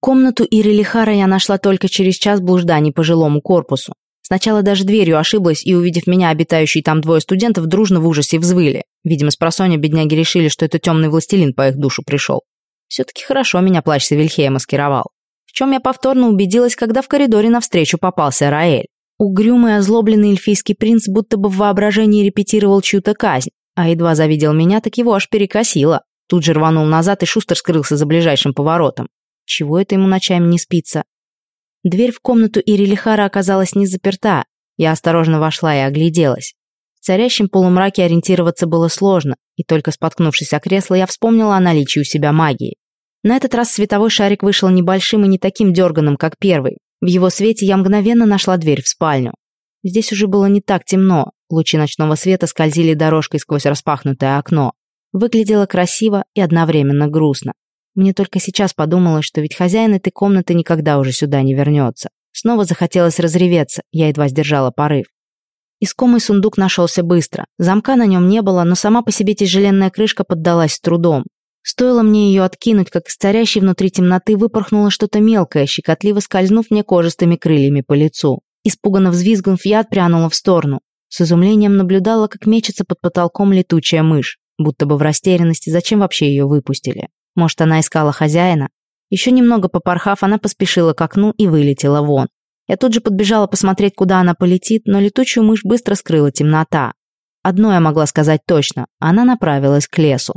Комнату Иры Лихара я нашла только через час блужданий по жилому корпусу. Сначала даже дверью ошиблась и, увидев меня, обитающие там двое студентов, дружно в ужасе взвыли. Видимо, с просонья бедняги решили, что это темный властелин по их душу пришел. Все-таки хорошо меня плащ Савельхея маскировал. В чем я повторно убедилась, когда в коридоре навстречу попался Раэль. Угрюмый, озлобленный эльфийский принц будто бы в воображении репетировал чью-то казнь, а едва завидел меня, так его аж перекосило. Тут же рванул назад и шустер скрылся за ближайшим поворотом. Чего это ему ночами не спится? Дверь в комнату Ирилихара оказалась не заперта. Я осторожно вошла и огляделась. В царящем полумраке ориентироваться было сложно, и только споткнувшись о кресло, я вспомнила о наличии у себя магии. На этот раз световой шарик вышел небольшим и не таким дерганым, как первый. В его свете я мгновенно нашла дверь в спальню. Здесь уже было не так темно, лучи ночного света скользили дорожкой сквозь распахнутое окно. Выглядело красиво и одновременно грустно. Мне только сейчас подумалось, что ведь хозяин этой комнаты никогда уже сюда не вернется. Снова захотелось разреветься, я едва сдержала порыв. Искомый сундук нашелся быстро. Замка на нем не было, но сама по себе тяжеленная крышка поддалась с трудом. Стоило мне ее откинуть, как из царящей внутри темноты выпорхнуло что-то мелкое, щекотливо скользнув мне кожистыми крыльями по лицу. Испуганно взвизгнув, я отпрянула в сторону. С изумлением наблюдала, как мечется под потолком летучая мышь, будто бы в растерянности, зачем вообще ее выпустили. Может, она искала хозяина? Еще немного попорхав, она поспешила к окну и вылетела вон. Я тут же подбежала посмотреть, куда она полетит, но летучую мышь быстро скрыла темнота. Одно я могла сказать точно, она направилась к лесу.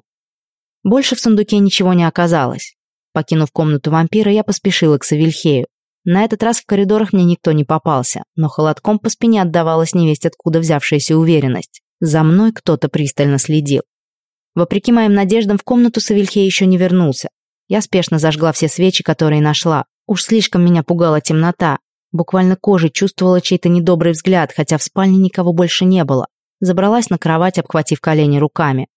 Больше в сундуке ничего не оказалось. Покинув комнату вампира, я поспешила к Савельхею. На этот раз в коридорах мне никто не попался, но холодком по спине отдавалась невесть откуда взявшаяся уверенность. За мной кто-то пристально следил. Вопреки моим надеждам, в комнату Савельхей еще не вернулся. Я спешно зажгла все свечи, которые нашла. Уж слишком меня пугала темнота. Буквально кожей чувствовала чей-то недобрый взгляд, хотя в спальне никого больше не было. Забралась на кровать, обхватив колени руками.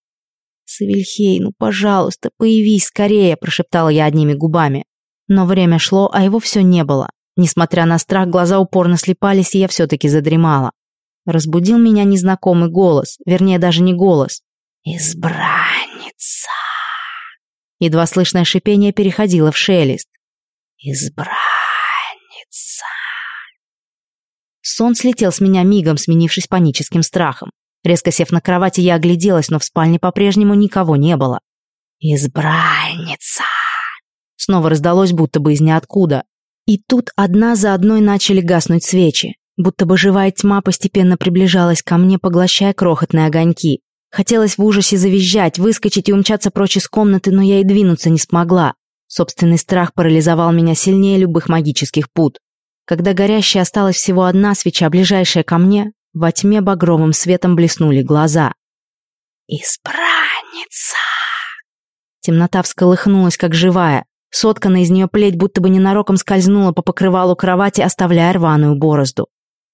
«Савельхей, ну, пожалуйста, появись скорее», – прошептала я одними губами. Но время шло, а его все не было. Несмотря на страх, глаза упорно слепались, и я все-таки задремала. Разбудил меня незнакомый голос, вернее, даже не голос, «Избранница!» Едва слышное шипение переходило в шелест. «Избранница!» Сон слетел с меня мигом, сменившись паническим страхом. Резко сев на кровати, я огляделась, но в спальне по-прежнему никого не было. «Избранница!» Снова раздалось, будто бы из ниоткуда. И тут одна за одной начали гаснуть свечи. Будто бы живая тьма постепенно приближалась ко мне, поглощая крохотные огоньки. Хотелось в ужасе завизжать, выскочить и умчаться прочь из комнаты, но я и двинуться не смогла. Собственный страх парализовал меня сильнее любых магических пут. Когда горящая осталась всего одна свеча, ближайшая ко мне, во тьме багровым светом блеснули глаза. «Избранница!» Темнота всколыхнулась, как живая. Сотканная из нее плеть будто бы ненароком скользнула по покрывалу кровати, оставляя рваную борозду.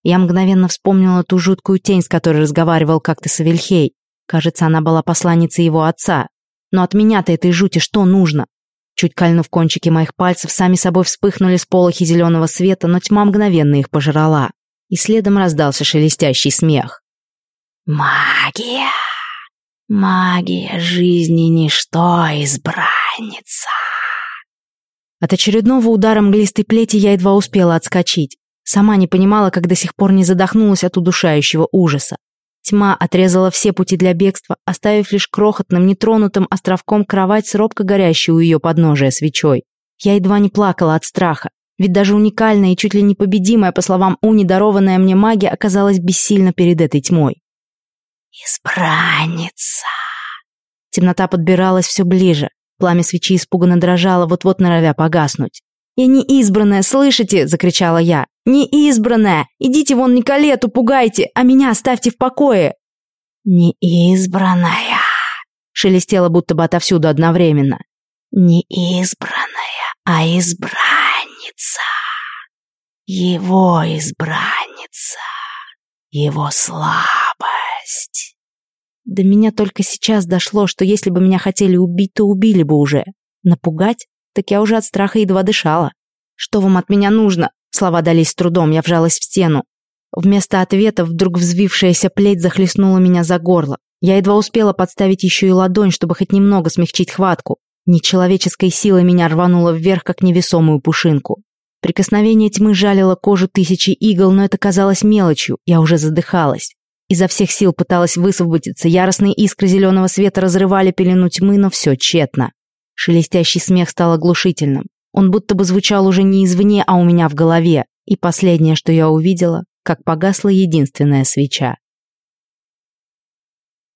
Я мгновенно вспомнила ту жуткую тень, с которой разговаривал как-то Савельхей. Кажется, она была посланницей его отца. Но от меня-то этой жути что нужно? Чуть кольнув кончики моих пальцев, сами собой вспыхнули с полохи зеленого света, но тьма мгновенно их пожрала. И следом раздался шелестящий смех. «Магия! Магия жизни ничто, избранница!» От очередного удара мглистой плети я едва успела отскочить. Сама не понимала, как до сих пор не задохнулась от удушающего ужаса. Тьма отрезала все пути для бегства, оставив лишь крохотным, нетронутым островком кровать с робко горящей у ее подножия свечой. Я едва не плакала от страха, ведь даже уникальная и чуть ли не победимая, по словам Уни, дарованная мне магия оказалась бессильна перед этой тьмой. «Избранница!» Темнота подбиралась все ближе. Пламя свечи испуганно дрожало, вот-вот норовя погаснуть. «Я не избранная, слышите?» – закричала я. «Не избранная! Идите вон Николету, пугайте, а меня оставьте в покое!» «Не избранная!» – шелестело будто бы отовсюду одновременно. «Не избранная, а избранница! Его избранница! Его слабость!» До меня только сейчас дошло, что если бы меня хотели убить, то убили бы уже. Напугать? Так я уже от страха едва дышала. «Что вам от меня нужно?» Слова дались с трудом, я вжалась в стену. Вместо ответа вдруг взвившаяся плеть захлестнула меня за горло. Я едва успела подставить еще и ладонь, чтобы хоть немного смягчить хватку. Нечеловеческой силой меня рвануло вверх, как невесомую пушинку. Прикосновение тьмы жалило кожу тысячи игл, но это казалось мелочью, я уже задыхалась. Изо всех сил пыталась высвободиться, яростные искры зеленого света разрывали пелену тьмы, но все тщетно. Шелестящий смех стал оглушительным. Он будто бы звучал уже не извне, а у меня в голове. И последнее, что я увидела, как погасла единственная свеча.